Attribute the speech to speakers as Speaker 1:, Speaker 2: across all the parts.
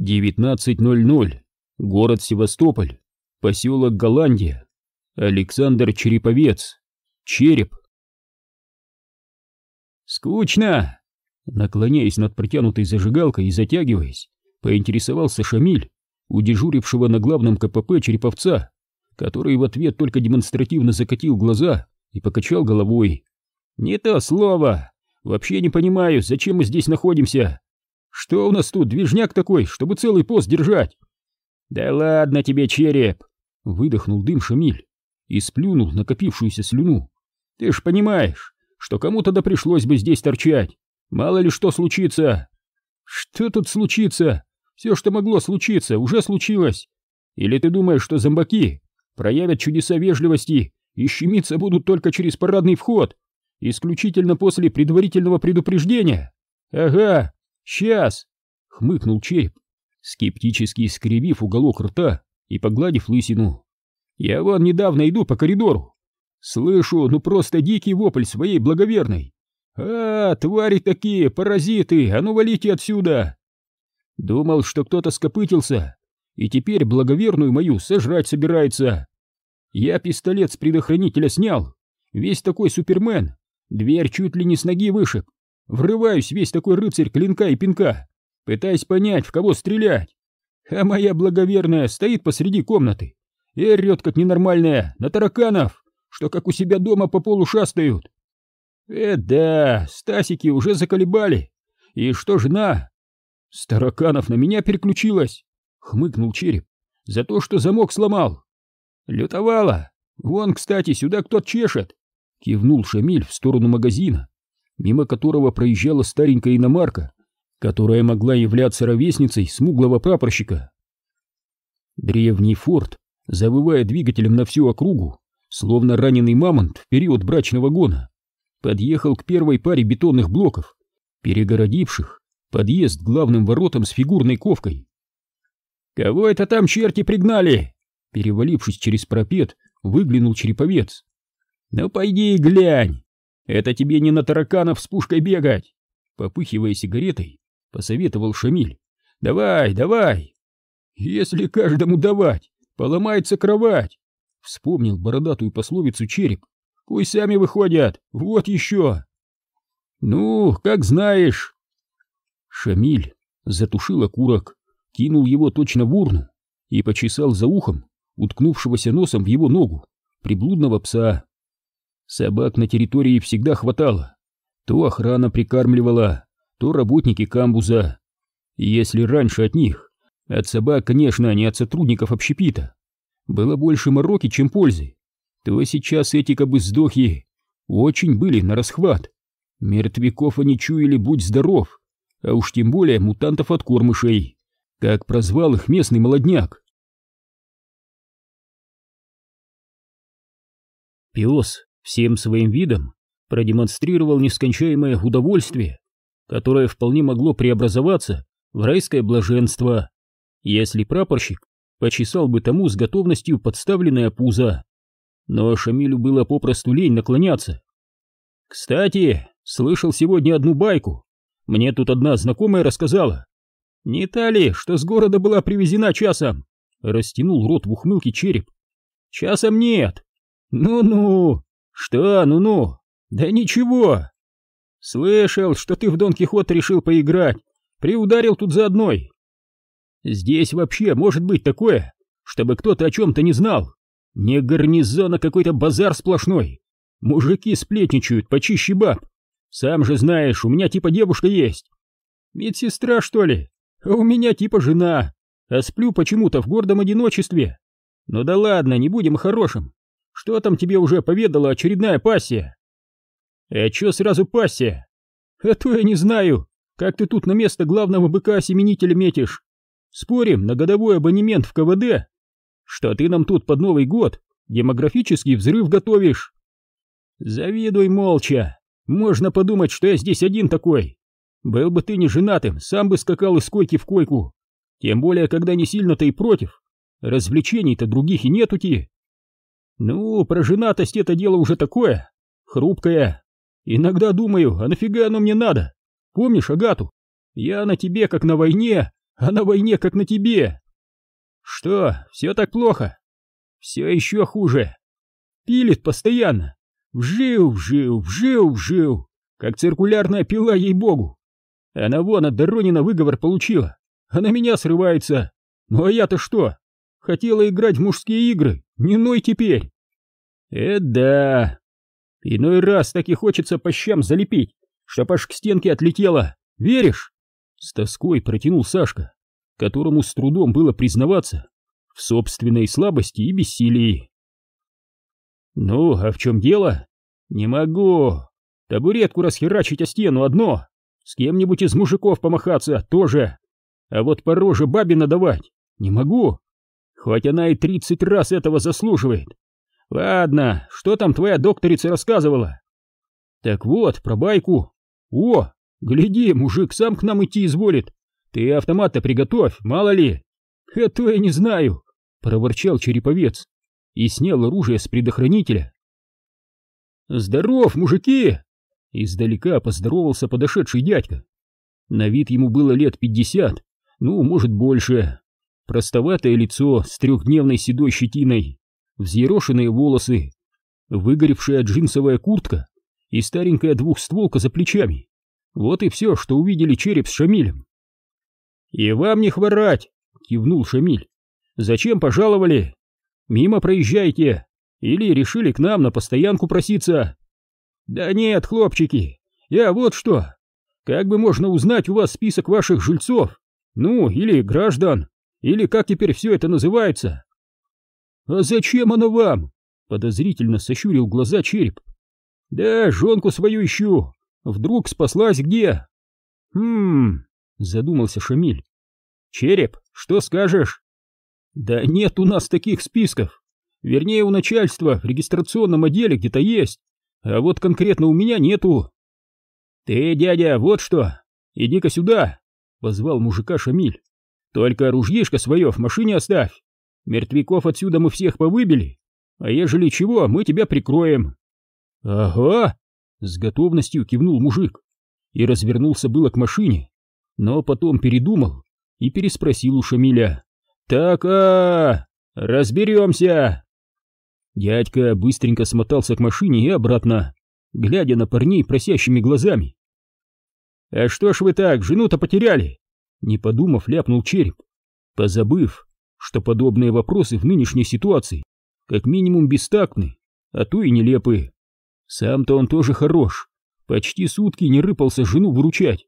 Speaker 1: 19.00. Город Севастополь. Поселок Голландия. Александр Череповец. Череп. Скучно! Наклоняясь над протянутой зажигалкой и затягиваясь, поинтересовался Шамиль у дежурившего на главном КПП Череповца, который в ответ только демонстративно закатил глаза и покачал головой. «Не то слово! Вообще не понимаю, зачем мы здесь находимся? Что у нас тут, движняк такой, чтобы целый пост держать?» «Да ладно тебе, череп!» — выдохнул дым Шамиль и сплюнул накопившуюся слюну. «Ты ж понимаешь, что кому-то да пришлось бы здесь торчать. Мало ли что случится!» «Что тут случится? Все, что могло случиться, уже случилось. Или ты думаешь, что зомбаки проявят чудеса вежливости и щемиться будут только через парадный вход, исключительно после предварительного предупреждения? Ага, сейчас!» — хмыкнул череп, скептически скривив уголок рта и погладив лысину. «Я вон недавно иду по коридору. Слышу, ну просто дикий вопль своей благоверной. А, твари такие, паразиты, а ну валите отсюда!» Думал, что кто-то скопытился, и теперь благоверную мою сожрать собирается. Я пистолет с предохранителя снял, весь такой супермен, дверь чуть ли не с ноги вышиб. Врываюсь весь такой рыцарь клинка и пинка, пытаясь понять, в кого стрелять. А моя благоверная стоит посреди комнаты и орет, как ненормальная, на тараканов, что как у себя дома по полу шастают. Э, да, Стасики уже заколебали. И что жена? «С тараканов на меня переключилась!» — хмыкнул череп. «За то, что замок сломал!» «Лютовала! Вон, кстати, сюда кто-то чешет!» — кивнул Шамиль в сторону магазина, мимо которого проезжала старенькая иномарка, которая могла являться ровесницей смуглого прапорщика. Древний форт, завывая двигателем на всю округу, словно раненый мамонт в период брачного гона, подъехал к первой паре бетонных блоков, перегородивших подъезд главным воротам с фигурной ковкой. «Кого это там черти пригнали?» Перевалившись через пропет, выглянул череповец. «Ну пойди и глянь! Это тебе не на тараканов с пушкой бегать!» Попыхивая сигаретой, посоветовал Шамиль. «Давай, давай!» «Если каждому давать, поломается кровать!» Вспомнил бородатую пословицу череп. «Пусть сами выходят, вот еще!» «Ну, как знаешь!» Шамиль затушил окурок, кинул его точно в урну и почесал за ухом уткнувшегося носом в его ногу приблудного пса. Собак на территории всегда хватало. То охрана прикармливала, то работники камбуза. И если раньше от них, от собак, конечно, а не от сотрудников общепита, было больше мороки, чем пользы, то сейчас эти кобы сдохи очень были на расхват. Мертвяков они чуяли, будь здоров а уж тем более мутантов от кормышей, как прозвал их местный молодняк. Пес всем своим видом продемонстрировал нескончаемое удовольствие, которое вполне могло преобразоваться в райское блаженство, если прапорщик почесал бы тому с готовностью подставленное пузо. Но Шамилю было попросту лень наклоняться. «Кстати, слышал сегодня одну байку мне тут одна знакомая рассказала. Не та ли, что с города была привезена часом? Растянул рот в ухмылке череп. Часом нет. Ну-ну. Что, ну-ну? Да ничего. Слышал, что ты в Дон Кихот решил поиграть. Приударил тут за одной. Здесь вообще может быть такое, чтобы кто-то о чем-то не знал. Не гарнизон, а какой-то базар сплошной. Мужики сплетничают почище баб. Сам же знаешь, у меня типа девушка есть. Медсестра, что ли? А у меня типа жена. А сплю почему-то в гордом одиночестве. Ну да ладно, не будем хорошим. Что там тебе уже поведала очередная пассия? А чё сразу пассия? А то я не знаю, как ты тут на место главного быка-осеменителя метишь. Спорим на годовой абонемент в КВД? Что ты нам тут под Новый год демографический взрыв готовишь? Завидуй молча. Можно подумать, что я здесь один такой. Был бы ты не женатым, сам бы скакал из койки в койку. Тем более, когда не сильно-то и против. Развлечений-то других и нету-ти. Ну, про женатость это дело уже такое, хрупкое. Иногда думаю, а нафига оно мне надо? Помнишь Агату? Я на тебе, как на войне, а на войне как на тебе. Что, все так плохо? Все еще хуже. Пилит постоянно. Вжил, вжил, вжил, вжил. Как циркулярная пила, ей-богу. Она вон от Доронина выговор получила. А на меня срывается. Ну а я-то что? Хотела играть в мужские игры. Не ной теперь. Это да. Иной раз так и хочется по щам залепить, чтоб аж к стенке отлетела. Веришь? С тоской протянул Сашка, которому с трудом было признаваться в собственной слабости и бессилии. «Ну, а в чем дело? Не могу. Табуретку расхерачить о стену одно, с кем-нибудь из мужиков помахаться тоже. А вот по роже бабе надавать не могу. Хоть она и тридцать раз этого заслуживает. Ладно, что там твоя докторица рассказывала? Так вот, про байку. О, гляди, мужик сам к нам идти изволит. Ты автомат-то приготовь, мало ли. Это я не знаю, проворчал череповец и снял оружие с предохранителя. Здоров, мужики! Издалека поздоровался подошедший дядька. На вид ему было лет пятьдесят, ну, может, больше. Простоватое лицо с трехдневной седой щетиной, взъерошенные волосы, выгоревшая джинсовая куртка и старенькая двухстволка за плечами. Вот и все, что увидели череп с Шамилем. «И вам не хворать!» — кивнул Шамиль. «Зачем пожаловали? Мимо проезжайте! Или решили к нам на постоянку проситься?» «Да нет, хлопчики, я вот что! Как бы можно узнать у вас список ваших жильцов? Ну, или граждан, или как теперь все это называется?» «А зачем оно вам?» — подозрительно сощурил глаза череп. «Да, жонку свою ищу. Вдруг спаслась где?» «Хм...» — задумался Шамиль. «Череп, что скажешь?» «Да нет у нас таких списков. Вернее, у начальства в регистрационном отделе где-то есть, а вот конкретно у меня нету». «Ты, дядя, вот что! Иди-ка сюда!» — позвал мужика Шамиль. «Только ружьишко свое в машине оставь. Мертвяков отсюда мы всех повыбили, а ежели чего, мы тебя прикроем. Ага, с готовностью кивнул мужик и развернулся было к машине, но потом передумал и переспросил у Шамиля. Так, а, разберемся. Дядька быстренько смотался к машине и обратно, глядя на парней просящими глазами. «А что ж вы так, жену-то потеряли?» Не подумав, ляпнул череп, позабыв, что подобные вопросы в нынешней ситуации как минимум бестактны, а то и нелепы. Сам-то он тоже хорош, почти сутки не рыпался жену выручать,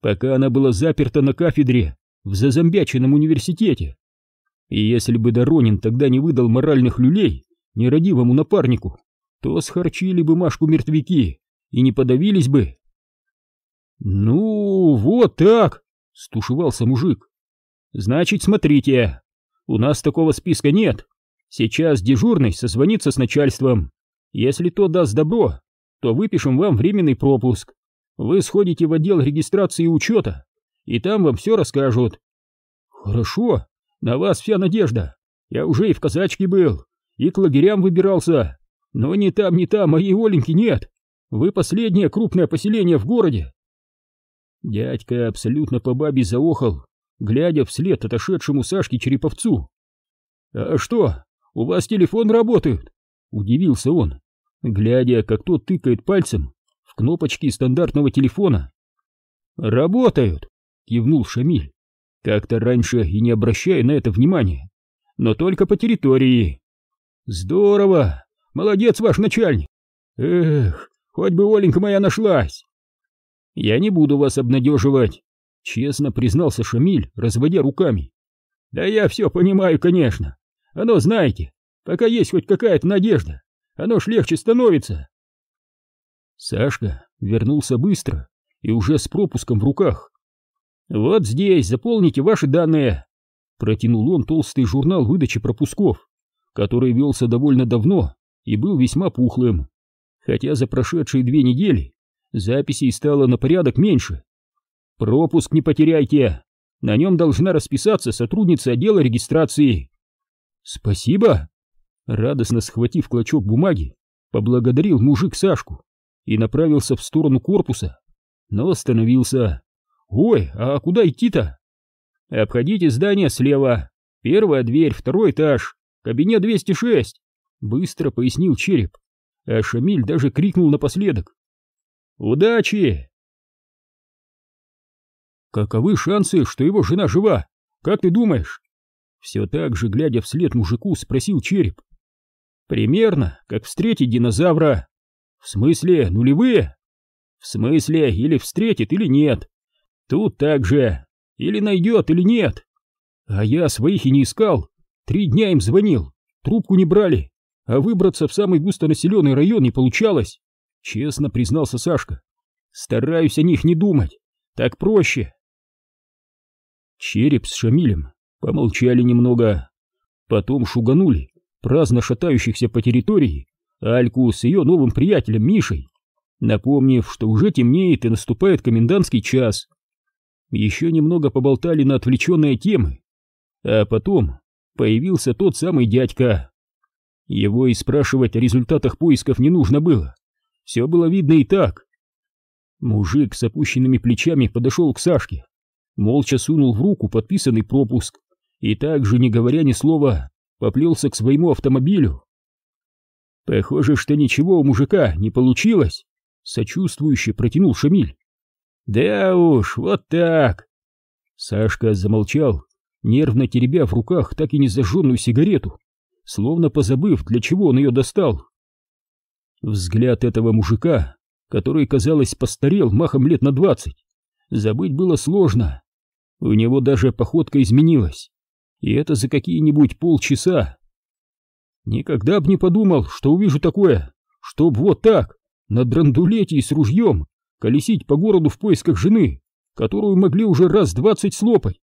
Speaker 1: пока она была заперта на кафедре в зазомбяченном университете. И если бы Доронин тогда не выдал моральных люлей нерадивому напарнику, то схорчили бы Машку мертвяки и не подавились бы. «Ну, вот так!» — стушевался мужик. «Значит, смотрите, у нас такого списка нет. Сейчас дежурный созвонится с начальством. Если тот даст добро, то выпишем вам временный пропуск. Вы сходите в отдел регистрации и учета, и там вам все расскажут. Хорошо, на вас вся надежда. Я уже и в казачке был, и к лагерям выбирался. Но ни там, ни там моей Оленьки нет. Вы последнее крупное поселение в городе. Дядька абсолютно по бабе заохал, глядя вслед отошедшему Сашке Череповцу. «А что, у вас телефон работает?» — удивился он, глядя, как тот тыкает пальцем в кнопочки стандартного телефона. «Работают!» — кивнул Шамиль, как-то раньше и не обращая на это внимания, но только по территории. «Здорово! Молодец ваш начальник! Эх, хоть бы Оленька моя нашлась!» «Я не буду вас обнадеживать», Честно признался Шамиль, разводя руками. Да я все понимаю, конечно. Оно, знаете, пока есть хоть какая-то надежда, оно ж легче становится. Сашка вернулся быстро и уже с пропуском в руках. Вот здесь заполните ваши данные. Протянул он толстый журнал выдачи пропусков, который велся довольно давно и был весьма пухлым. Хотя за прошедшие две недели записей стало на порядок меньше. Пропуск не потеряйте. На нем должна расписаться сотрудница отдела регистрации. Спасибо. Радостно схватив клочок бумаги, поблагодарил мужик Сашку и направился в сторону корпуса, но остановился. Ой, а куда идти-то? Обходите здание слева. Первая дверь, второй этаж, кабинет 206. Быстро пояснил череп. А Шамиль даже крикнул напоследок. Удачи! Каковы шансы, что его жена жива? Как ты думаешь? Все так же, глядя вслед мужику, спросил череп. Примерно, как встретить динозавра. В смысле, нулевые? В смысле, или встретит, или нет. Тут так же. Или найдет, или нет. А я своих и не искал. Три дня им звонил, трубку не брали. А выбраться в самый густонаселенный район не получалось. Честно признался Сашка. Стараюсь о них не думать. Так проще. Череп с Шамилем помолчали немного. Потом шуганули праздно шатающихся по территории Альку с ее новым приятелем Мишей, напомнив, что уже темнеет и наступает комендантский час. Еще немного поболтали на отвлеченные темы, а потом появился тот самый дядька. Его и спрашивать о результатах поисков не нужно было, все было видно и так. Мужик с опущенными плечами подошел к Сашке, молча сунул в руку подписанный пропуск и также, не говоря ни слова, поплелся к своему автомобилю. Похоже, что ничего у мужика не получилось, сочувствующе протянул Шамиль. Да уж, вот так. Сашка замолчал, нервно теребя в руках так и не зажженную сигарету, словно позабыв, для чего он ее достал. Взгляд этого мужика, который, казалось, постарел махом лет на двадцать, забыть было сложно. У него даже походка изменилась. И это за какие-нибудь полчаса. Никогда б не подумал, что увижу такое, чтоб вот так, на драндулете и с ружьем, колесить по городу в поисках жены, которую могли уже раз двадцать слопать.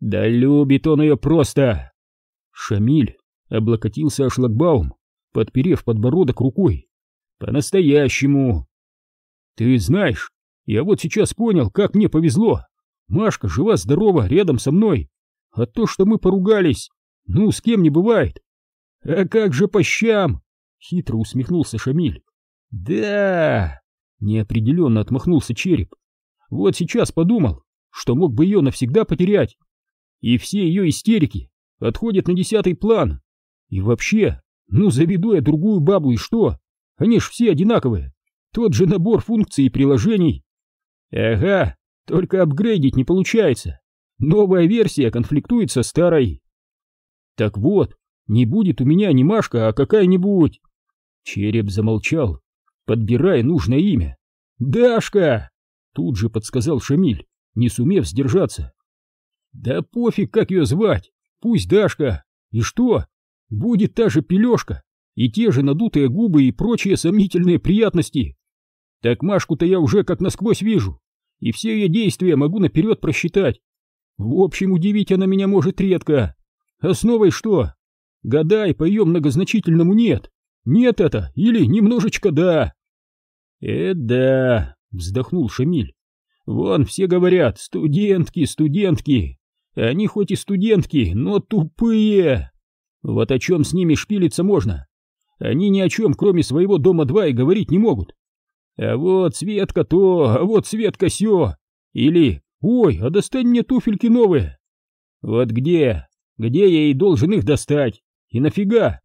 Speaker 1: Да любит он ее просто. Шамиль облокотился о шлагбаум, подперев подбородок рукой. По-настоящему. Ты знаешь, я вот сейчас понял, как мне повезло. Машка жива-здорова рядом со мной. А то, что мы поругались, ну, с кем не бывает. А как же по щам? Хитро усмехнулся Шамиль. Да, неопределенно отмахнулся череп. Вот сейчас подумал, что мог бы ее навсегда потерять. И все ее истерики отходят на десятый план. И вообще, ну заведу я другую бабу и что? Они ж все одинаковые. Тот же набор функций и приложений. Ага, только апгрейдить не получается. Новая версия конфликтует со старой. Так вот, не будет у меня не Машка, а какая-нибудь... Череп замолчал, подбирая нужное имя. «Дашка!» Тут же подсказал Шамиль, не сумев сдержаться. «Да пофиг, как ее звать! Пусть Дашка! И что? Будет та же пележка, и те же надутые губы и прочие сомнительные приятности. Так Машку-то я уже как насквозь вижу, и все ее действия могу наперед просчитать. В общем, удивить она меня может редко. Основой что? Гадай, по ее многозначительному нет. Нет это, или немножечко да. Э, да, вздохнул Шамиль. Вон все говорят, студентки, студентки. Они хоть и студентки, но тупые. Вот о чем с ними шпилиться можно. Они ни о чем, кроме своего дома два, и говорить не могут. А вот Светка то, а вот Светка сё. Или «Ой, а достань мне туфельки новые!» «Вот где? Где я ей должен их достать? И нафига?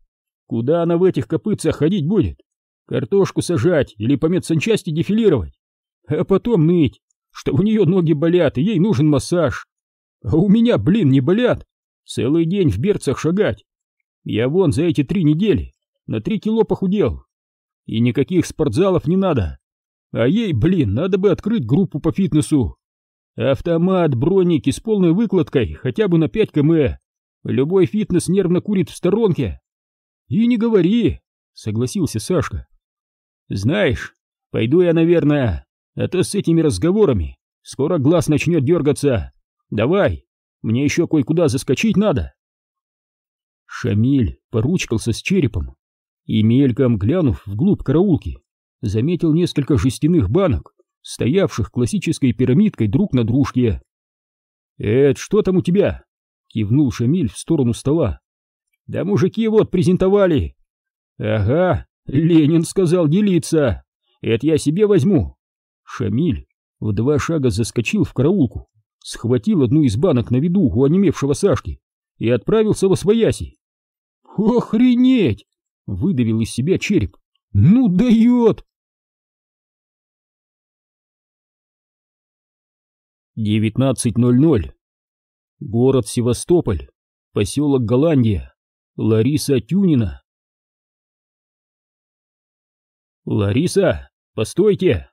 Speaker 1: Куда она в этих копытцах ходить будет? Картошку сажать или по медсанчасти дефилировать? А потом ныть, что у нее ноги болят и ей нужен массаж. А у меня, блин, не болят. Целый день в берцах шагать. Я вон за эти три недели на три кило похудел. И никаких спортзалов не надо. А ей, блин, надо бы открыть группу по фитнесу. Автомат, броники с полной выкладкой, хотя бы на 5 км. Любой фитнес нервно курит в сторонке. И не говори, согласился Сашка. Знаешь, пойду я, наверное, а то с этими разговорами скоро глаз начнет дергаться. Давай, мне еще кое-куда заскочить надо. Шамиль поручкался с черепом и мельком глянув вглубь караулки, заметил несколько жестяных банок стоявших классической пирамидкой друг на дружке. «Это что там у тебя?» — кивнул Шамиль в сторону стола. «Да мужики вот презентовали». «Ага, Ленин сказал делиться. Это я себе возьму». Шамиль в два шага заскочил в караулку схватил одну из банок на виду у онемевшего Сашки и отправился во свояси. «Охренеть!» — выдавил из себя череп. «Ну дает!» Девятнадцать ноль ноль. Город Севастополь. Поселок Голландия. Лариса Тюнина. «Лариса, постойте!»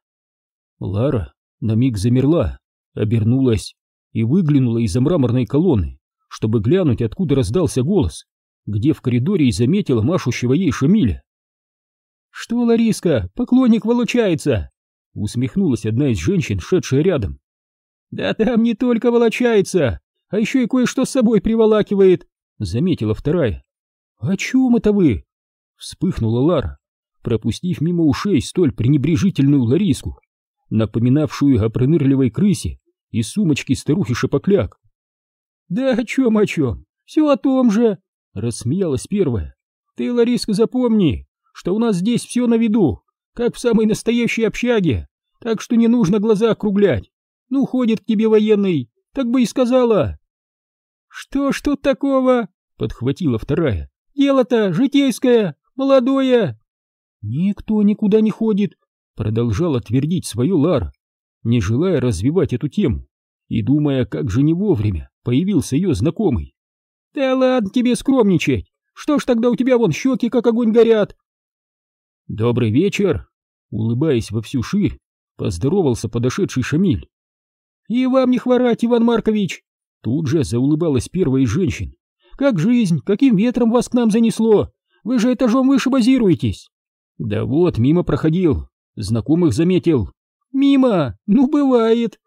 Speaker 1: Лара на миг замерла, обернулась и выглянула из-за мраморной колонны, чтобы глянуть, откуда раздался голос, где в коридоре и заметила машущего ей Шамиля. «Что, Лариска, поклонник волочается!» усмехнулась одна из женщин, шедшая рядом. «Да там не только волочается, а еще и кое-что с собой приволакивает», заметила вторая. «О чем это вы?» вспыхнула Лара, пропустив мимо ушей столь пренебрежительную Лариску, напоминавшую о пронырливой крысе из сумочки старухи Шапокляк. «Да о чем, о чем? Все о том же!» — рассмеялась первая. «Ты, Лариска, запомни, что у нас здесь все на виду, как в самой настоящей общаге, так что не нужно глаза округлять. Ну, ходит к тебе военный, так бы и сказала». «Что ж тут такого?» — подхватила вторая. «Дело-то житейское, молодое». «Никто никуда не ходит», — продолжала твердить свое Лара, не желая развивать эту тему и думая, как же не вовремя появился ее знакомый. «Да ладно тебе скромничать! Что ж тогда у тебя вон щеки как огонь горят?» «Добрый вечер!» — улыбаясь во всю ширь, поздоровался подошедший Шамиль. «И вам не хворать, Иван Маркович!» Тут же заулыбалась первая из женщин. «Как жизнь? Каким ветром вас к нам занесло? Вы же этажом выше базируетесь!» Да вот, мимо проходил, знакомых заметил. Мимо, ну бывает.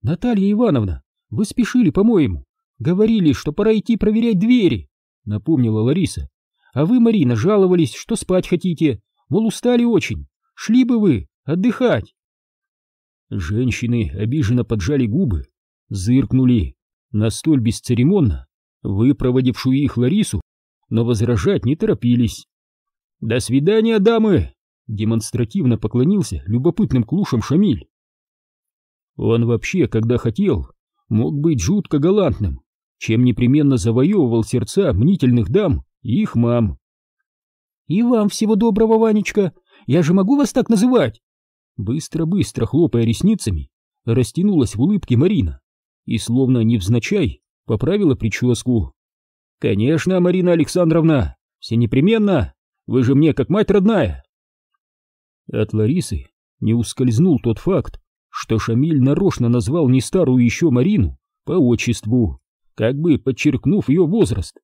Speaker 1: Наталья Ивановна, вы спешили, по-моему. Говорили, что пора идти проверять двери, напомнила Лариса. А вы, Марина, жаловались, что спать хотите, мол, устали очень. Шли бы вы отдыхать. Женщины обиженно поджали губы, зыркнули на столь бесцеремонно выпроводившую их Ларису, но возражать не торопились. «До свидания, дамы!» — демонстративно поклонился любопытным клушам Шамиль. Он вообще, когда хотел, мог быть жутко галантным, чем непременно завоевывал сердца мнительных дам и их мам. «И вам всего доброго, Ванечка! Я же могу вас так называть?» Быстро-быстро хлопая ресницами, растянулась в улыбке Марина и, словно невзначай, поправила прическу. «Конечно, Марина Александровна, все непременно!» Вы же мне как мать родная. От Ларисы не ускользнул тот факт, что Шамиль нарочно назвал не старую еще Марину по отчеству, как бы подчеркнув ее возраст,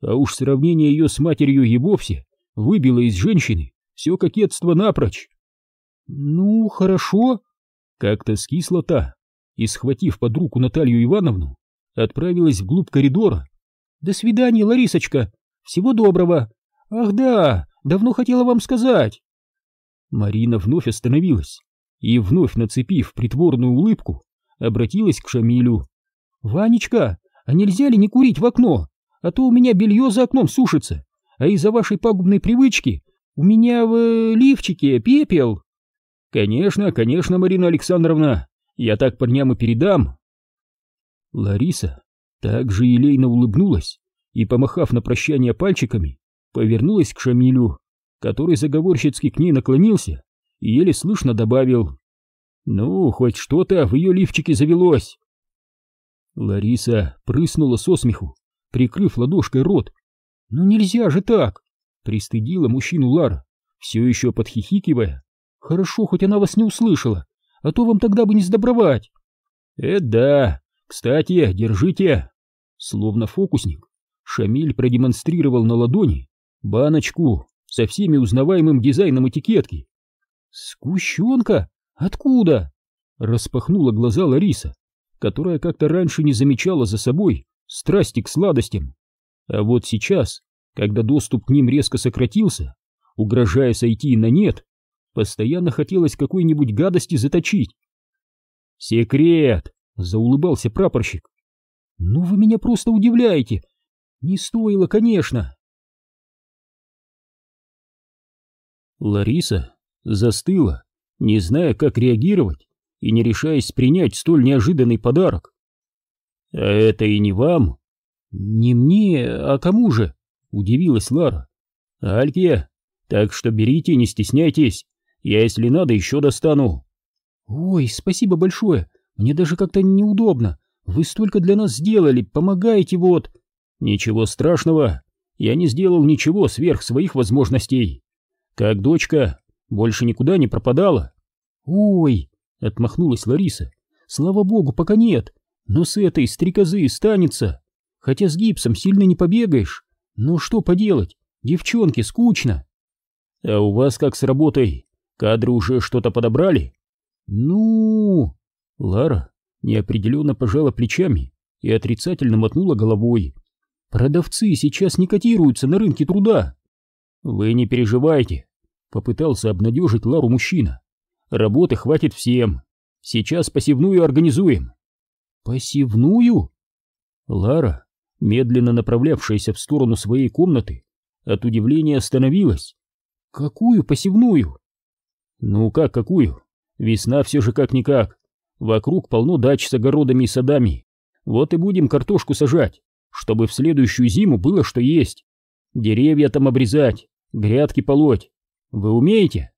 Speaker 1: а уж сравнение ее с матерью и вовсе выбило из женщины все кокетство напрочь. «Ну, хорошо», — как-то скисла та, и, схватив под руку Наталью Ивановну, отправилась вглубь коридора. «До свидания, Ларисочка! Всего доброго! «Ах да, давно хотела вам сказать!» Марина вновь остановилась и, вновь нацепив притворную улыбку, обратилась к Шамилю. «Ванечка, а нельзя ли не курить в окно? А то у меня белье за окном сушится, а из-за вашей пагубной привычки у меня в э, лифчике пепел». «Конечно, конечно, Марина Александровна, я так парням и передам». Лариса также елейно улыбнулась и, помахав на прощание пальчиками, повернулась к Шамилю, который заговорщицки к ней наклонился и еле слышно добавил «Ну, хоть что-то в ее лифчике завелось». Лариса прыснула со смеху, прикрыв ладошкой рот. «Ну нельзя же так!» — пристыдила мужчину Лара, все еще подхихикивая. «Хорошо, хоть она вас не услышала, а то вам тогда бы не сдобровать». «Э, да! Кстати, держите!» Словно фокусник, Шамиль продемонстрировал на ладони баночку со всеми узнаваемым дизайном этикетки. «Сгущенка? Откуда?» Распахнула глаза Лариса, которая как-то раньше не замечала за собой страсти к сладостям. А вот сейчас, когда доступ к ним резко сократился, угрожая сойти на нет, постоянно хотелось какой-нибудь гадости заточить. «Секрет!» — заулыбался прапорщик. «Ну вы меня просто удивляете! Не стоило, конечно!» Лариса застыла, не зная, как реагировать и не решаясь принять столь неожиданный подарок. «А это и не вам?» «Не мне, а кому же?» — удивилась Лара. «Альке, так что берите, не стесняйтесь, я, если надо, еще достану». «Ой, спасибо большое, мне даже как-то неудобно, вы столько для нас сделали, помогаете вот...» «Ничего страшного, я не сделал ничего сверх своих возможностей. Как дочка, больше никуда не пропадала». «Ой!» — отмахнулась Лариса. «Слава богу, пока нет, но с этой стрекозы станется. Хотя с гипсом сильно не побегаешь. Ну что поделать, девчонки, скучно». «А у вас как с работой? Кадры уже что-то подобрали?» «Ну...» Лара неопределенно пожала плечами и отрицательно мотнула головой. «Продавцы сейчас не котируются на рынке труда». «Вы не переживайте», — попытался обнадежить Лару мужчина. Работы хватит всем. Сейчас посевную организуем. Посевную? Лара, медленно направлявшаяся в сторону своей комнаты, от удивления остановилась. Какую посевную? Ну как какую? Весна все же как-никак. Вокруг полно дач с огородами и садами. Вот и будем картошку сажать, чтобы в следующую зиму было что есть. Деревья там обрезать, грядки полоть. Вы умеете?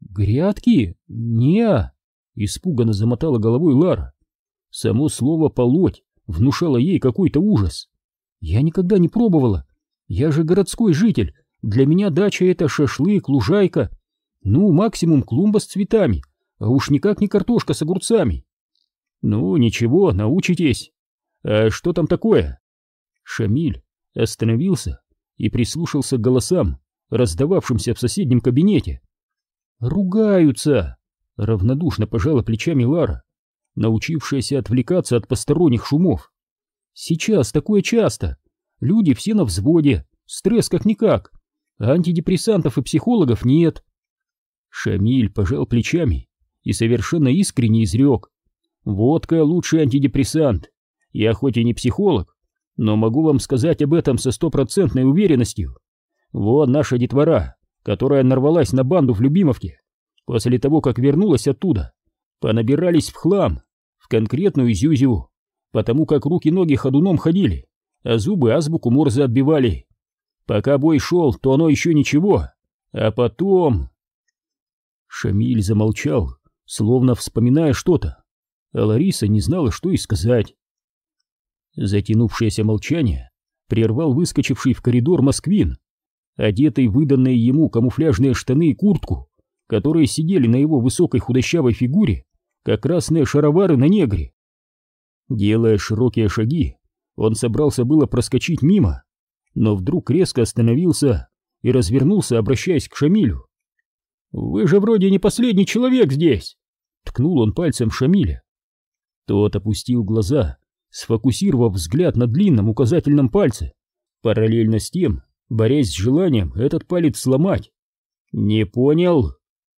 Speaker 1: «Грядки? не испуганно замотала головой Лара. Само слово «полоть» внушало ей какой-то ужас. «Я никогда не пробовала. Я же городской житель. Для меня дача — это шашлык, лужайка. Ну, максимум клумба с цветами, а уж никак не картошка с огурцами». «Ну, ничего, научитесь. А что там такое?» Шамиль остановился и прислушался к голосам, раздававшимся в соседнем кабинете. «Ругаются!» — равнодушно пожала плечами Лара, научившаяся отвлекаться от посторонних шумов. «Сейчас такое часто. Люди все на взводе, стресс как-никак, а антидепрессантов и психологов нет». Шамиль пожал плечами и совершенно искренне изрек. «Водка — лучший антидепрессант. Я хоть и не психолог, но могу вам сказать об этом со стопроцентной уверенностью. Вот наша детвора которая нарвалась на банду в Любимовке, после того, как вернулась оттуда, понабирались в хлам, в конкретную Зюзю, потому как руки-ноги ходуном ходили, а зубы азбуку Морзе отбивали. Пока бой шел, то оно еще ничего, а потом... Шамиль замолчал, словно вспоминая что-то, а Лариса не знала, что и сказать. Затянувшееся молчание прервал выскочивший в коридор Москвин, одетый в выданные ему камуфляжные штаны и куртку, которые сидели на его высокой худощавой фигуре, как красные шаровары на негре. Делая широкие шаги, он собрался было проскочить мимо, но вдруг резко остановился и развернулся, обращаясь к Шамилю. «Вы же вроде не последний человек здесь!» Ткнул он пальцем Шамиля. Тот опустил глаза, сфокусировав взгляд на длинном указательном пальце. Параллельно с тем борясь с желанием этот палец сломать. «Не понял?»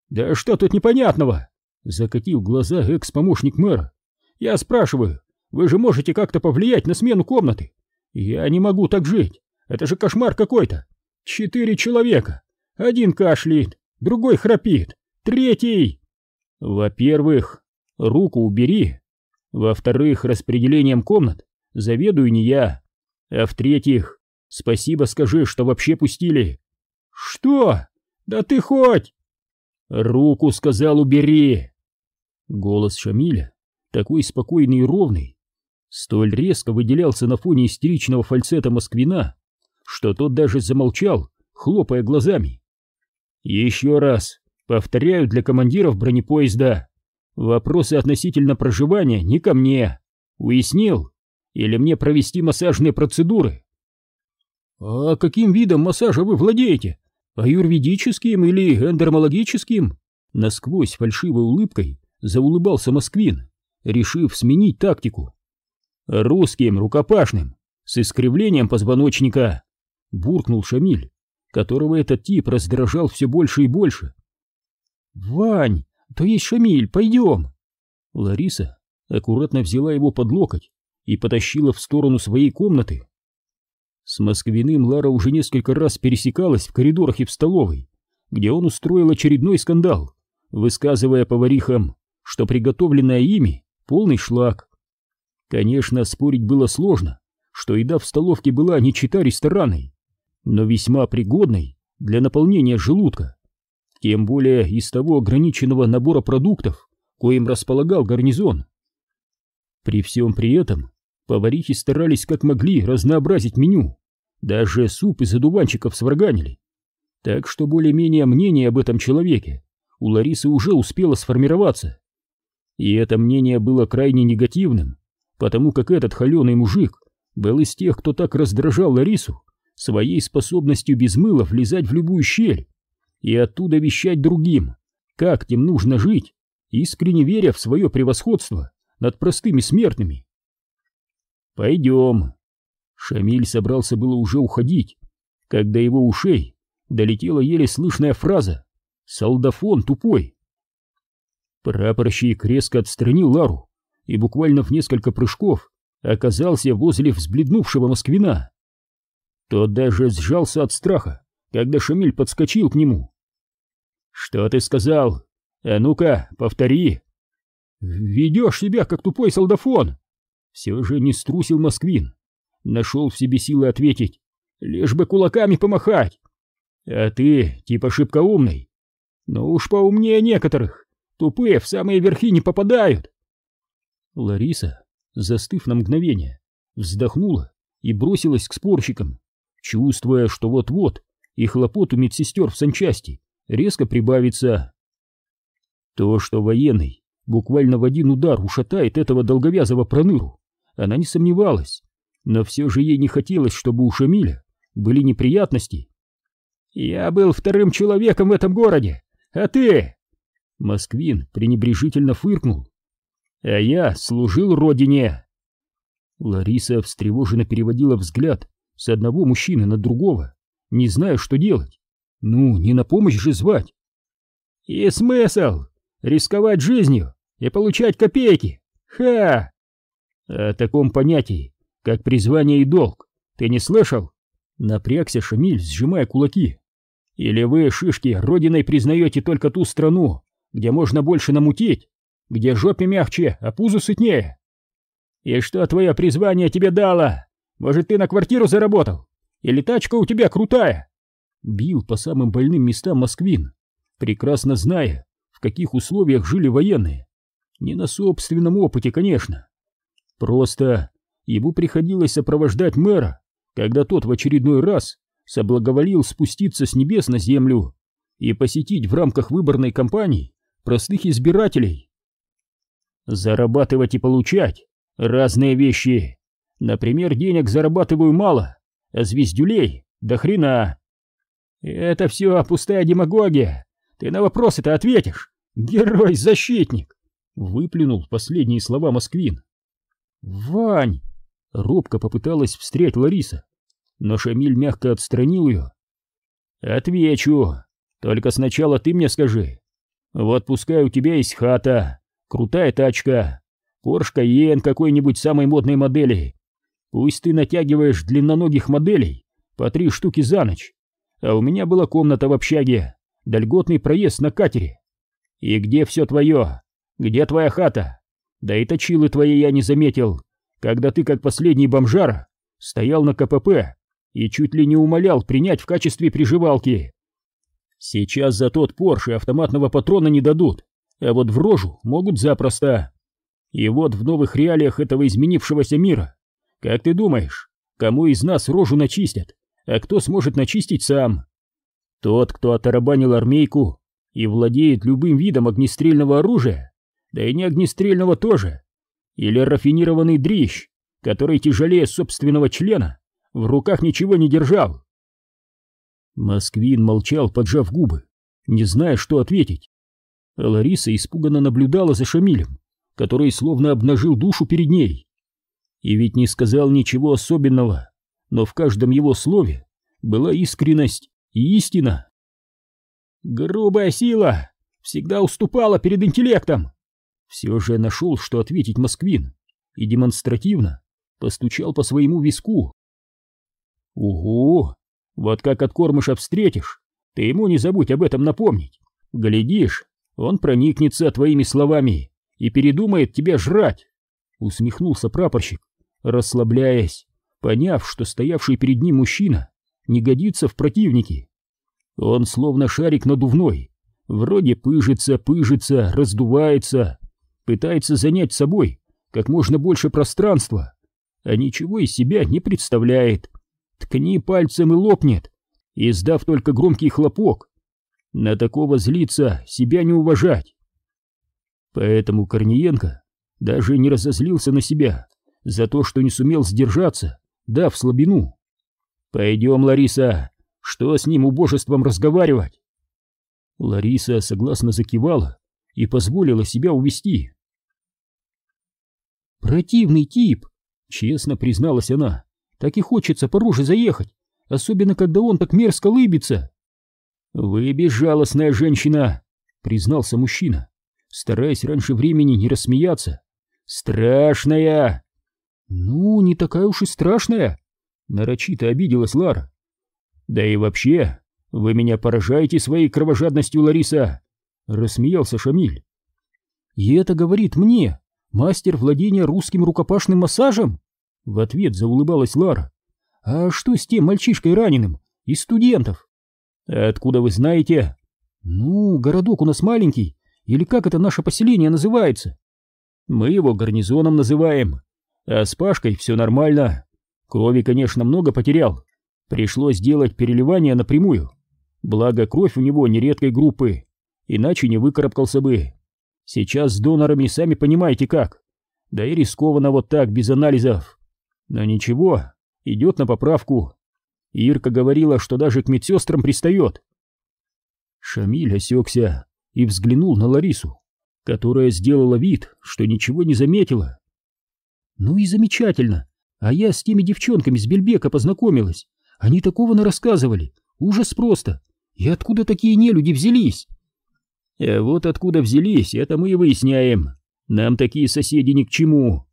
Speaker 1: «Да что тут непонятного?» Закатил глаза экс-помощник мэра. «Я спрашиваю, вы же можете как-то повлиять на смену комнаты? Я не могу так жить, это же кошмар какой-то. Четыре человека, один кашляет, другой храпит, третий...» «Во-первых, руку убери. Во-вторых, распределением комнат заведую не я. А в-третьих, Спасибо скажи, что вообще пустили. Что? Да ты хоть! Руку, сказал, убери. Голос Шамиля, такой спокойный и ровный, столь резко выделялся на фоне истеричного фальцета Москвина, что тот даже замолчал, хлопая глазами. Еще раз, повторяю для командиров бронепоезда, вопросы относительно проживания не ко мне. Уяснил? Или мне провести массажные процедуры? «А каким видом массажа вы владеете? Аюрведическим или эндермологическим?» Насквозь фальшивой улыбкой заулыбался Москвин, решив сменить тактику. «Русским, рукопашным, с искривлением позвоночника!» Буркнул Шамиль, которого этот тип раздражал все больше и больше. «Вань, то есть Шамиль, пойдем!» Лариса аккуратно взяла его под локоть и потащила в сторону своей комнаты. С Москвиным Лара уже несколько раз пересекалась в коридорах и в столовой, где он устроил очередной скандал, высказывая поварихам, что приготовленное ими полный шлак. Конечно, спорить было сложно, что еда в столовке была не чита ресторанной, но весьма пригодной для наполнения желудка. Тем более из того ограниченного набора продуктов, коим располагал гарнизон. При всем при этом поварихи старались как могли разнообразить меню, даже суп из одуванчиков сварганили. Так что более-менее мнение об этом человеке у Ларисы уже успело сформироваться. И это мнение было крайне негативным, потому как этот холеный мужик был из тех, кто так раздражал Ларису своей способностью без мыла влезать в любую щель и оттуда вещать другим, как тем нужно жить, искренне веря в свое превосходство над простыми смертными. «Пойдем». Шамиль собрался было уже уходить, когда его ушей долетела еле слышная фраза «Солдафон тупой». Прапорщик резко отстранил Лару и буквально в несколько прыжков оказался возле взбледнувшего москвина. Тот даже сжался от страха, когда Шамиль подскочил к нему. «Что ты сказал? А ну-ка, повтори!» «Ведешь себя, как тупой солдафон!» Все же не струсил Москвин. Нашел в себе силы ответить. «Лишь бы кулаками помахать!» «А ты типа шибко умный!» «Ну уж поумнее некоторых! Тупые в самые верхи не попадают!» Лариса, застыв на мгновение, вздохнула и бросилась к спорщикам, чувствуя, что вот-вот и хлопот у медсестер в санчасти резко прибавится. То, что военный буквально в один удар ушатает этого долговязого проныру, она не сомневалась, но все же ей не хотелось, чтобы у Шамиля были неприятности. «Я был вторым человеком в этом городе, а ты...» Москвин пренебрежительно фыркнул. «А я служил родине!» Лариса встревоженно переводила взгляд с одного мужчины на другого, не зная, что делать. Ну, не на помощь же звать. «И смысл? Рисковать жизнью и получать копейки? Ха!» О таком понятии, как призвание и долг, ты не слышал? Напрягся Шамиль, сжимая кулаки. Или вы, шишки, родиной признаете только ту страну, где можно больше намутить, где жопе мягче, а пузу сытнее? И что твое призвание тебе дало? Может, ты на квартиру заработал? Или тачка у тебя крутая?» Бил по самым больным местам Москвин, прекрасно зная, в каких условиях жили военные. Не на собственном опыте, конечно. Просто ему приходилось сопровождать мэра, когда тот в очередной раз соблаговолил спуститься с небес на землю и посетить в рамках выборной кампании простых избирателей. Зарабатывать и получать — разные вещи. Например, денег зарабатываю мало, а звездюлей до хрена. Это все пустая демагогия. Ты на вопросы-то ответишь. Герой-защитник. Выплюнул последние слова Москвин. Вань! Робко попыталась встрять Лариса, но Шамиль мягко отстранил ее. Отвечу. Только сначала ты мне скажи. Вот пускай у тебя есть хата, крутая тачка, Порш Кайен какой-нибудь самой модной модели, Пусть ты натягиваешь длинноногих моделей по три штуки за ночь, а у меня была комната в общаге, да проезд на катере. И где все твое? Где твоя хата? Да и точилы твои я не заметил, когда ты, как последний бомжара, стоял на КПП и чуть ли не умолял принять в качестве приживалки. Сейчас за тот Порш и автоматного патрона не дадут, а вот в рожу могут запросто. И вот в новых реалиях этого изменившегося мира как ты думаешь, кому из нас рожу начистят, а кто сможет начистить сам? Тот, кто оторобанил армейку и владеет любым видом огнестрельного оружия, да и не огнестрельного тоже, или рафинированный дрищ, который тяжелее собственного члена, в руках ничего не держал. Москвин молчал, поджав губы, не зная, что ответить. Лариса испуганно наблюдала за Шамилем, который словно обнажил душу перед ней. И ведь не сказал ничего особенного, но в каждом его слове была искренность и истина. «Грубая сила всегда уступала перед интеллектом!» Все же нашел, что ответить Москвин, и демонстративно постучал по своему виску. «Угу! Вот как от кормыша встретишь, ты ему не забудь об этом напомнить. Глядишь, он проникнется твоими словами и передумает тебя жрать!» Усмехнулся прапорщик, расслабляясь, поняв, что стоявший перед ним мужчина не годится в противники. Он словно шарик надувной, вроде пыжится, пыжится, раздувается, пытается занять собой как можно больше пространства, а ничего из себя не представляет. Ткни пальцем и лопнет, издав только громкий хлопок. На такого злиться, себя не уважать. Поэтому Корниенко даже не разозлился на себя за то, что не сумел сдержаться, дав слабину. «Пойдем, Лариса, что с ним убожеством разговаривать?» Лариса согласно закивала и позволила себя увести. «Противный тип!» — честно призналась она. «Так и хочется по роже заехать, особенно когда он так мерзко лыбится». «Вы безжалостная женщина!» — признался мужчина, стараясь раньше времени не рассмеяться. «Страшная!» «Ну, не такая уж и страшная!» — нарочито обиделась Лара. «Да и вообще, вы меня поражаете своей кровожадностью, Лариса!» — рассмеялся Шамиль. «И это говорит мне, Мастер владения русским рукопашным массажем? В ответ заулыбалась Лара. А что с тем мальчишкой раненым? Из студентов? Откуда вы знаете? Ну, городок у нас маленький. Или как это наше поселение называется? Мы его гарнизоном называем. А с Пашкой все нормально. Крови, конечно, много потерял. Пришлось делать переливание напрямую. Благо, кровь у него не редкой группы. Иначе не выкарабкался бы. Сейчас с донорами сами понимаете как. Да и рискованно вот так, без анализов. Но ничего, идет на поправку. Ирка говорила, что даже к медсестрам пристает. Шамиль осекся и взглянул на Ларису, которая сделала вид, что ничего не заметила. «Ну и замечательно. А я с теми девчонками с Бельбека познакомилась. Они такого нарассказывали. Ужас просто. И откуда такие нелюди взялись?» А вот откуда взялись, это мы и выясняем. Нам такие соседи ни к чему.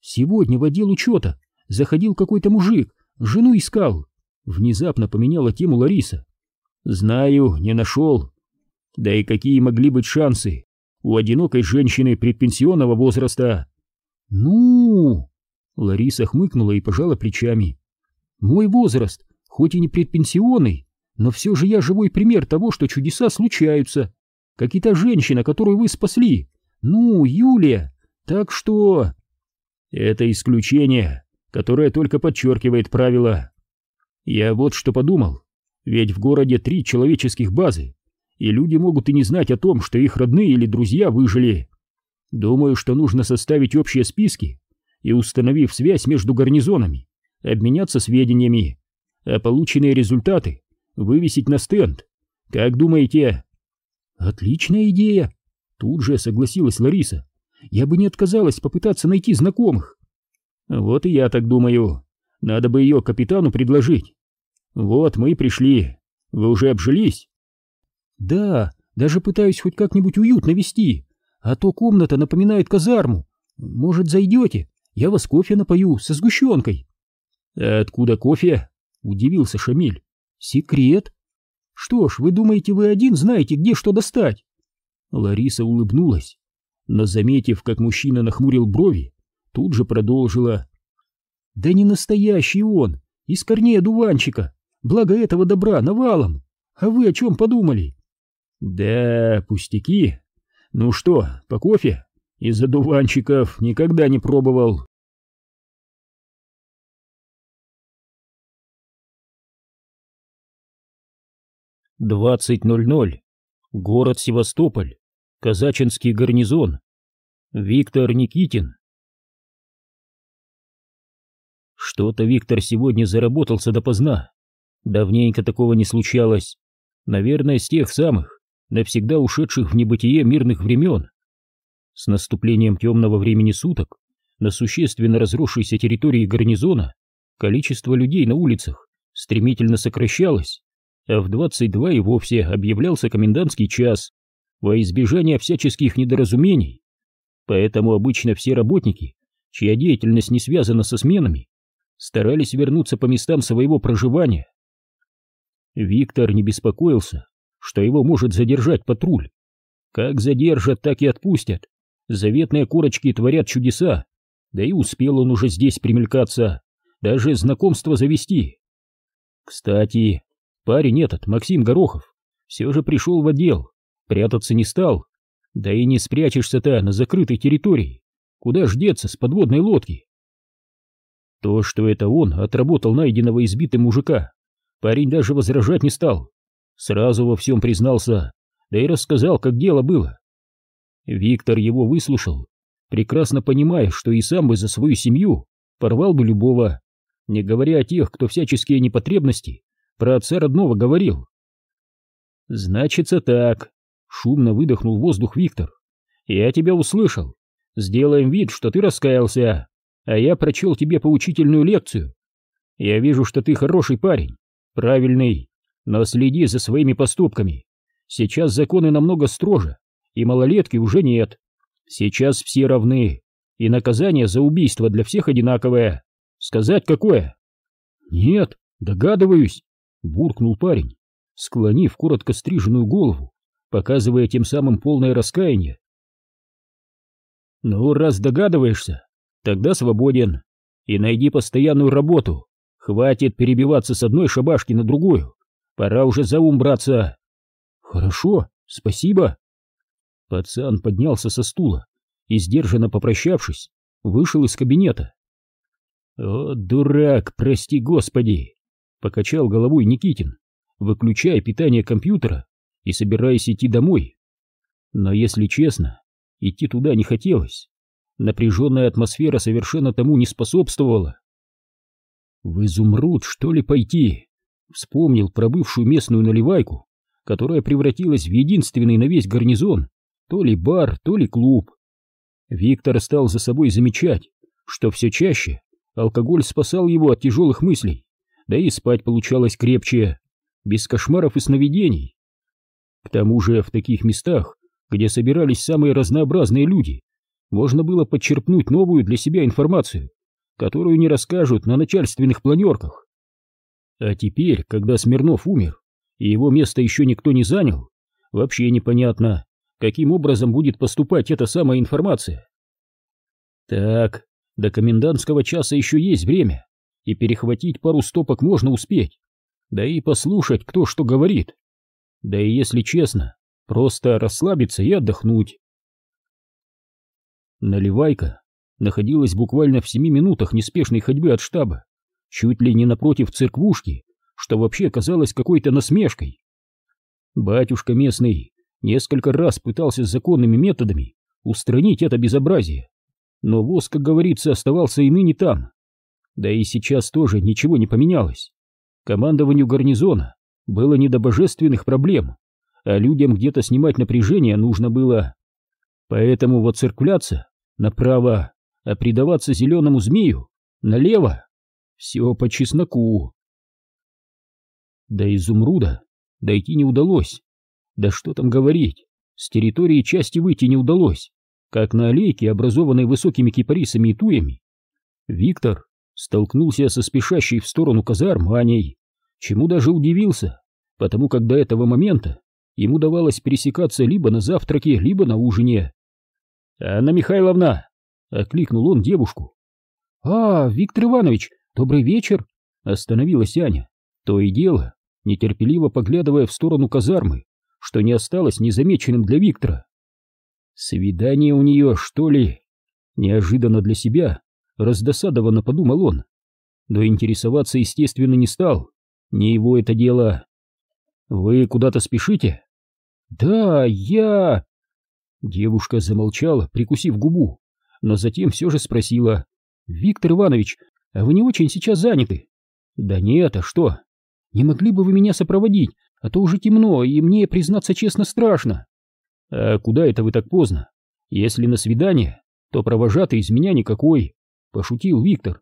Speaker 1: Сегодня в отдел учета заходил какой-то мужик, жену искал. Внезапно поменяла тему Лариса. Знаю, не нашел. Да и какие могли быть шансы у одинокой женщины предпенсионного возраста? Ну, Лариса хмыкнула и пожала плечами. Мой возраст, хоть и не предпенсионный, но все же я живой пример того, что чудеса случаются как и та женщина, которую вы спасли. Ну, Юлия, так что... Это исключение, которое только подчеркивает правила. Я вот что подумал. Ведь в городе три человеческих базы, и люди могут и не знать о том, что их родные или друзья выжили. Думаю, что нужно составить общие списки и, установив связь между гарнизонами, обменяться сведениями, а полученные результаты вывесить на стенд. Как думаете, Отличная идея, тут же согласилась Лариса. Я бы не отказалась попытаться найти знакомых. Вот и я так думаю. Надо бы ее капитану предложить. Вот мы и пришли. Вы уже обжились? Да, даже пытаюсь хоть как-нибудь уютно вести. А то комната напоминает казарму. Может, зайдете? Я вас кофе напою со сгущенкой. А откуда кофе? Удивился Шамиль. Секрет. Что ж, вы думаете, вы один знаете, где что достать? Лариса улыбнулась, но, заметив, как мужчина нахмурил брови, тут же продолжила. Да не настоящий он, из корней одуванчика, благо этого добра навалом. А вы о чем подумали? Да, пустяки. Ну что, по кофе? Из одуванчиков никогда не пробовал. 20.00. Город Севастополь. Казачинский гарнизон. Виктор Никитин. Что-то Виктор сегодня заработался допоздна. Давненько такого не случалось. Наверное, с тех самых, навсегда ушедших в небытие мирных времен. С наступлением темного времени суток на существенно разросшейся территории гарнизона количество людей на улицах стремительно сокращалось а в 22 и вовсе объявлялся комендантский час во избежание всяческих недоразумений. Поэтому обычно все работники, чья деятельность не связана со сменами, старались вернуться по местам своего проживания. Виктор не беспокоился, что его может задержать патруль. Как задержат, так и отпустят, Заветные корочки творят чудеса, да и успел он уже здесь примелькаться, даже знакомство завести. Кстати, парень этот, Максим Горохов, все же пришел в отдел, прятаться не стал, да и не спрячешься-то на закрытой территории, куда ж с подводной лодки. То, что это он отработал найденного избитым мужика, парень даже возражать не стал, сразу во всем признался, да и рассказал, как дело было. Виктор его выслушал, прекрасно понимая, что и сам бы за свою семью порвал бы любого, не говоря о тех, кто всяческие непотребности про отца родного говорил. «Значится так», — шумно выдохнул воздух Виктор. «Я тебя услышал. Сделаем вид, что ты раскаялся, а я прочел тебе поучительную лекцию. Я вижу, что ты хороший парень, правильный, но следи за своими поступками. Сейчас законы намного строже, и малолетки уже нет. Сейчас все равны, и наказание за убийство для всех одинаковое. Сказать какое? Нет, догадываюсь, буркнул парень, склонив коротко стриженную голову, показывая тем самым полное раскаяние. Ну, раз догадываешься, тогда свободен. И найди постоянную работу. Хватит перебиваться с одной шабашки на другую. Пора уже за ум браться. Хорошо, спасибо. Пацан поднялся со стула и, сдержанно попрощавшись, вышел из кабинета. «О, дурак, прости господи!» — покачал головой Никитин, выключая питание компьютера и собираясь идти домой. Но, если честно, идти туда не хотелось. Напряженная атмосфера совершенно тому не способствовала. «В изумруд, что ли, пойти?» Вспомнил про бывшую местную наливайку, которая превратилась в единственный на весь гарнизон то ли бар, то ли клуб. Виктор стал за собой замечать, что все чаще алкоголь спасал его от тяжелых мыслей, да и спать получалось крепче, без кошмаров и сновидений. К тому же в таких местах, где собирались самые разнообразные люди, можно было подчерпнуть новую для себя информацию, которую не расскажут на начальственных планерках. А теперь, когда Смирнов умер, и его место еще никто не занял, вообще непонятно, каким образом будет поступать эта самая информация. Так, до комендантского часа еще есть время, и перехватить пару стопок можно успеть, да и послушать, кто что говорит. Да и если честно, просто расслабиться и отдохнуть. Наливайка находилась буквально в семи минутах неспешной ходьбы от штаба, чуть ли не напротив церквушки, что вообще казалось какой-то насмешкой. Батюшка местный несколько раз пытался законными методами устранить это безобразие, но воск, как говорится, оставался и ныне там. Да и сейчас тоже ничего не поменялось. Командованию гарнизона было не до божественных проблем, а людям где-то снимать напряжение нужно было. Поэтому воцерквляться направо, а предаваться зеленому змею налево. Все по чесноку. До изумруда дойти не удалось. Да что там говорить, с территории части выйти не удалось, как на аллейке, образованной высокими кипарисами и туями. Виктор столкнулся со спешащей в сторону казарм Аней, чему даже удивился, потому как до этого момента ему давалось пересекаться либо на завтраке, либо на ужине. «Анна Михайловна!» — окликнул он девушку. «А, Виктор Иванович, добрый вечер!» — остановилась Аня, то и дело, нетерпеливо поглядывая в сторону казармы что не осталось незамеченным для Виктора. Свидание у нее, что ли? Неожиданно для себя, раздосадованно подумал он. Но интересоваться, естественно, не стал. Не его это дело. Вы куда-то спешите? Да, я... Девушка замолчала, прикусив губу, но затем все же спросила. «Виктор Иванович, а вы не очень сейчас заняты?» «Да нет, а что? Не могли бы вы меня сопроводить? а то уже темно, и мне, признаться честно, страшно. А куда это вы так поздно? Если на свидание, то провожатый из меня никакой, пошутил Виктор.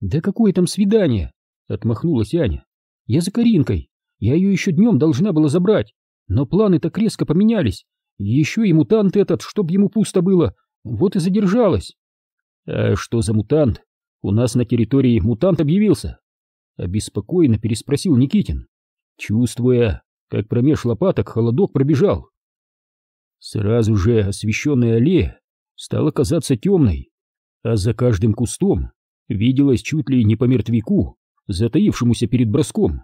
Speaker 1: Да какое там свидание? Отмахнулась Аня. Я за Каринкой, я ее еще днем должна была забрать, но планы так резко поменялись, еще и мутант этот, чтоб ему пусто было, вот и задержалась. А что за мутант? У нас на территории мутант объявился. Обеспокоенно переспросил Никитин чувствуя, как промеж лопаток холодок пробежал. Сразу же освещенная аллея стала казаться темной, а за каждым кустом виделось чуть ли не по мертвяку, затаившемуся перед броском.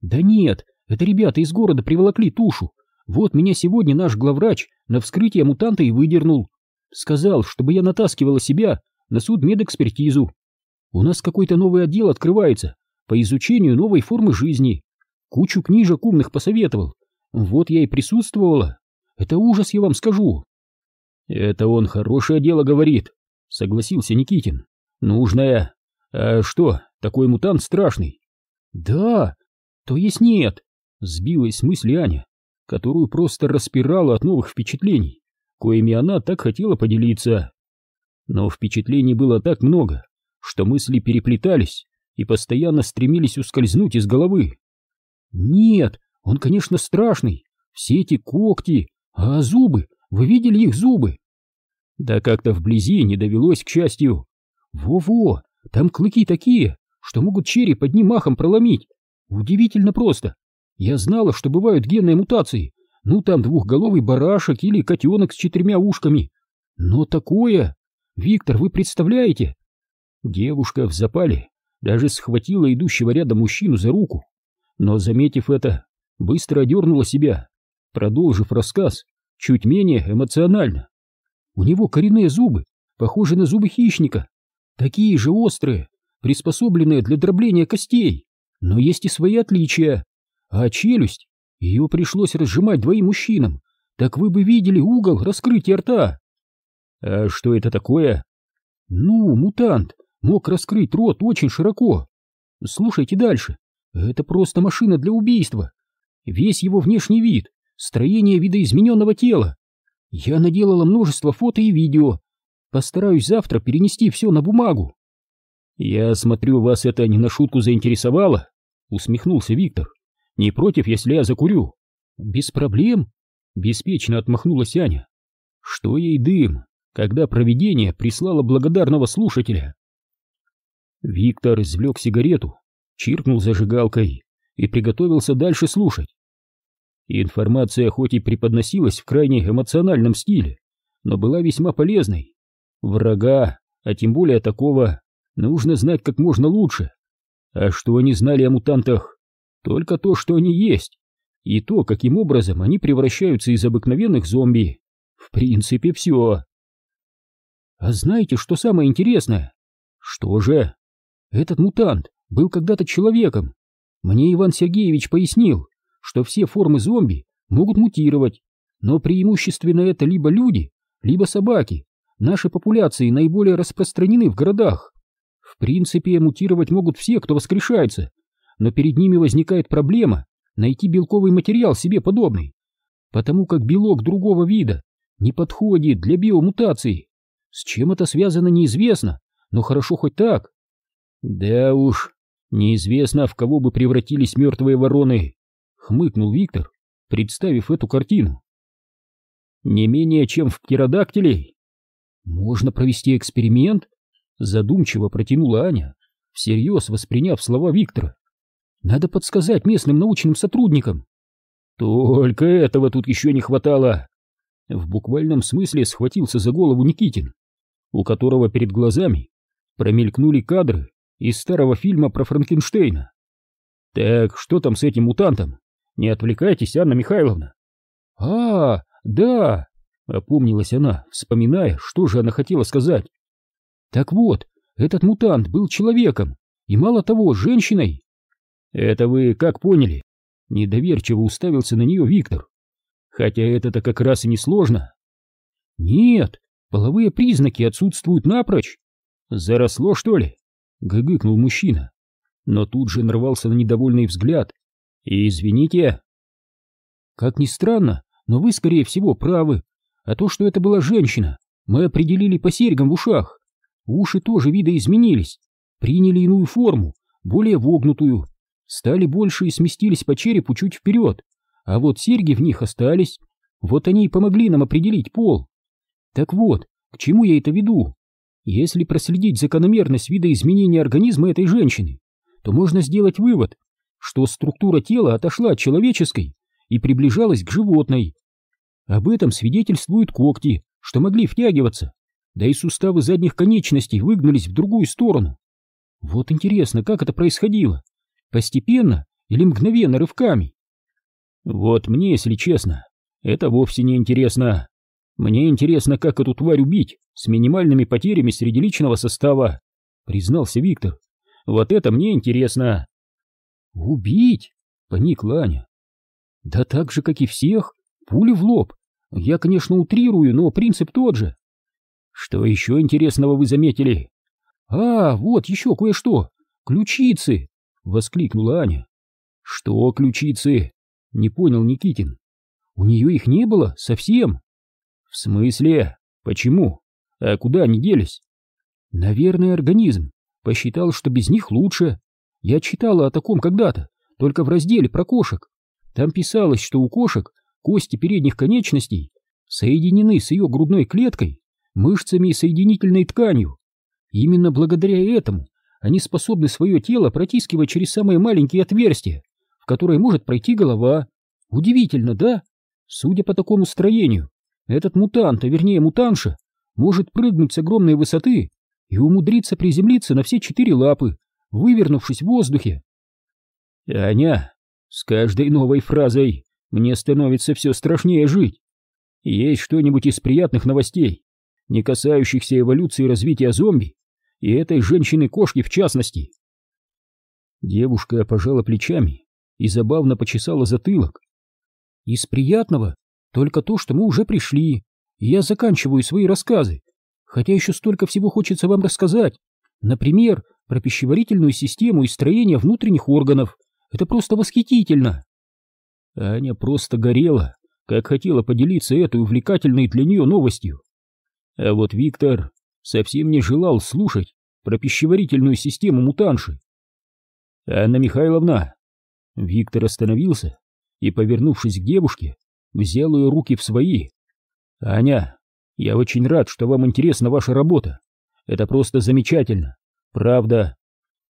Speaker 1: «Да нет, это ребята из города приволокли тушу. Вот меня сегодня наш главврач на вскрытие мутанта и выдернул. Сказал, чтобы я натаскивала себя на суд медэкспертизу. У нас какой-то новый отдел открывается по изучению новой формы жизни. Кучу книжек умных посоветовал. Вот я и присутствовала. Это ужас, я вам скажу. Это он хорошее дело говорит, согласился Никитин. Нужное. А что, такой мутант страшный? Да, то есть нет, сбилась с мысли Аня, которую просто распирала от новых впечатлений, коими она так хотела поделиться. Но впечатлений было так много, что мысли переплетались и постоянно стремились ускользнуть из головы. Нет, он, конечно, страшный, все эти когти, а зубы, вы видели их зубы? Да как-то вблизи не довелось, к счастью. Во-во, там клыки такие, что могут череп одним махом проломить. Удивительно просто. Я знала, что бывают генные мутации. Ну, там двухголовый барашек или котенок с четырьмя ушками. Но такое... Виктор, вы представляете? Девушка в запале даже схватила идущего рядом мужчину за руку. Но, заметив это, быстро одернула себя, продолжив рассказ чуть менее эмоционально. У него коренные зубы, похожи на зубы хищника, такие же острые, приспособленные для дробления костей, но есть и свои отличия. А челюсть, ее пришлось разжимать двоим мужчинам, так вы бы видели угол раскрытия рта. А что это такое? Ну, мутант мог раскрыть рот очень широко. Слушайте дальше. Это просто машина для убийства. Весь его внешний вид, строение видоизмененного тела. Я наделала множество фото и видео. Постараюсь завтра перенести все на бумагу. Я смотрю, вас это не на шутку заинтересовало, усмехнулся Виктор. Не против, если я закурю? Без проблем, беспечно отмахнулась Аня. Что ей дым? когда провидение прислало благодарного слушателя. Виктор извлек сигарету, чиркнул зажигалкой и приготовился дальше слушать. Информация хоть и преподносилась в крайне эмоциональном стиле, но была весьма полезной. Врага, а тем более такого, нужно знать как можно лучше. А что они знали о мутантах? Только то, что они есть, и то, каким образом они превращаются из обыкновенных зомби. В принципе, все. А знаете, что самое интересное? Что же? Этот мутант был когда-то человеком. Мне Иван Сергеевич пояснил, что все формы зомби могут мутировать, но преимущественно это либо люди, либо собаки. Наши популяции наиболее распространены в городах. В принципе, мутировать могут все, кто воскрешается, но перед ними возникает проблема найти белковый материал себе подобный, потому как белок другого вида не подходит для биомутации. С чем это связано, неизвестно, но хорошо хоть так. Да уж, неизвестно, в кого бы превратились мертвые вороны, хмыкнул Виктор, представив эту картину. Не менее, чем в птеродактилей. Можно провести эксперимент? Задумчиво протянула Аня, всерьез восприняв слова Виктора. Надо подсказать местным научным сотрудникам. Только этого тут еще не хватало. В буквальном смысле схватился за голову Никитин у которого перед глазами промелькнули кадры из старого фильма про Франкенштейна. «Так, что там с этим мутантом? Не отвлекайтесь, Анна Михайловна!» «А, да!» — опомнилась она, вспоминая, что же она хотела сказать. «Так вот, этот мутант был человеком, и мало того, женщиной!» «Это вы как поняли?» Недоверчиво уставился на нее Виктор. «Хотя это-то как раз и не сложно». «Нет, Половые признаки отсутствуют напрочь. Заросло, что ли? Гыгыкнул мужчина, но тут же нарвался на недовольный взгляд. И извините. Как ни странно, но вы, скорее всего, правы. А то, что это была женщина, мы определили по серьгам в ушах. Уши тоже видоизменились, приняли иную форму, более вогнутую, стали больше и сместились по черепу чуть вперед, а вот серьги в них остались. Вот они и помогли нам определить пол. Так вот, к чему я это веду? Если проследить закономерность видоизменения организма этой женщины, то можно сделать вывод, что структура тела отошла от человеческой и приближалась к животной. Об этом свидетельствуют когти, что могли втягиваться, да и суставы задних конечностей выгнулись в другую сторону. Вот интересно, как это происходило? Постепенно или мгновенно рывками? Вот мне, если честно, это вовсе не интересно. Мне интересно, как эту тварь убить с минимальными потерями среди личного состава, признался Виктор. Вот это мне интересно. Убить? Поникла Аня. Да так же, как и всех, пули в лоб. Я, конечно, утрирую, но принцип тот же. Что еще интересного вы заметили? А, вот еще кое-что. Ключицы! Воскликнула Аня. Что ключицы? Не понял Никитин. У нее их не было совсем. В смысле? Почему? А куда они делись? Наверное, организм посчитал, что без них лучше. Я читала о таком когда-то, только в разделе про кошек. Там писалось, что у кошек кости передних конечностей соединены с ее грудной клеткой, мышцами и соединительной тканью. Именно благодаря этому они способны свое тело протискивать через самые маленькие отверстия, в которые может пройти голова. Удивительно, да? Судя по такому строению, этот мутант, а вернее мутанша, может прыгнуть с огромной высоты и умудриться приземлиться на все четыре лапы, вывернувшись в воздухе. Аня, с каждой новой фразой мне становится все страшнее жить. Есть что-нибудь из приятных новостей, не касающихся эволюции и развития зомби, и этой женщины-кошки в частности. Девушка пожала плечами и забавно почесала затылок. Из приятного только то, что мы уже пришли, и я заканчиваю свои рассказы, хотя еще столько всего хочется вам рассказать. Например, про пищеварительную систему и строение внутренних органов. Это просто восхитительно. Аня просто горела, как хотела поделиться этой увлекательной для нее новостью. А вот Виктор совсем не желал слушать про пищеварительную систему мутанши. «Анна Михайловна!» Виктор остановился и, повернувшись к девушке, взял ее руки в свои. «Аня, я очень рад, что вам интересна ваша работа. Это просто замечательно, правда.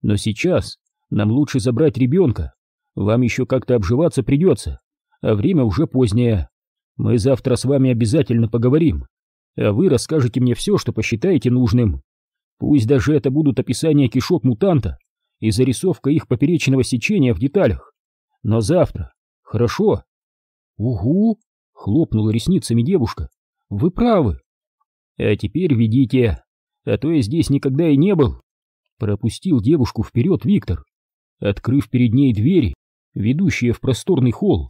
Speaker 1: Но сейчас нам лучше забрать ребенка. Вам еще как-то обживаться придется, а время уже позднее. Мы завтра с вами обязательно поговорим, а вы расскажете мне все, что посчитаете нужным. Пусть даже это будут описания кишок мутанта и зарисовка их поперечного сечения в деталях. Но завтра. Хорошо? Угу, хлопнула ресницами девушка. Вы правы. А теперь ведите, а то я здесь никогда и не был. Пропустил девушку вперед Виктор, открыв перед ней двери, ведущие в просторный холл.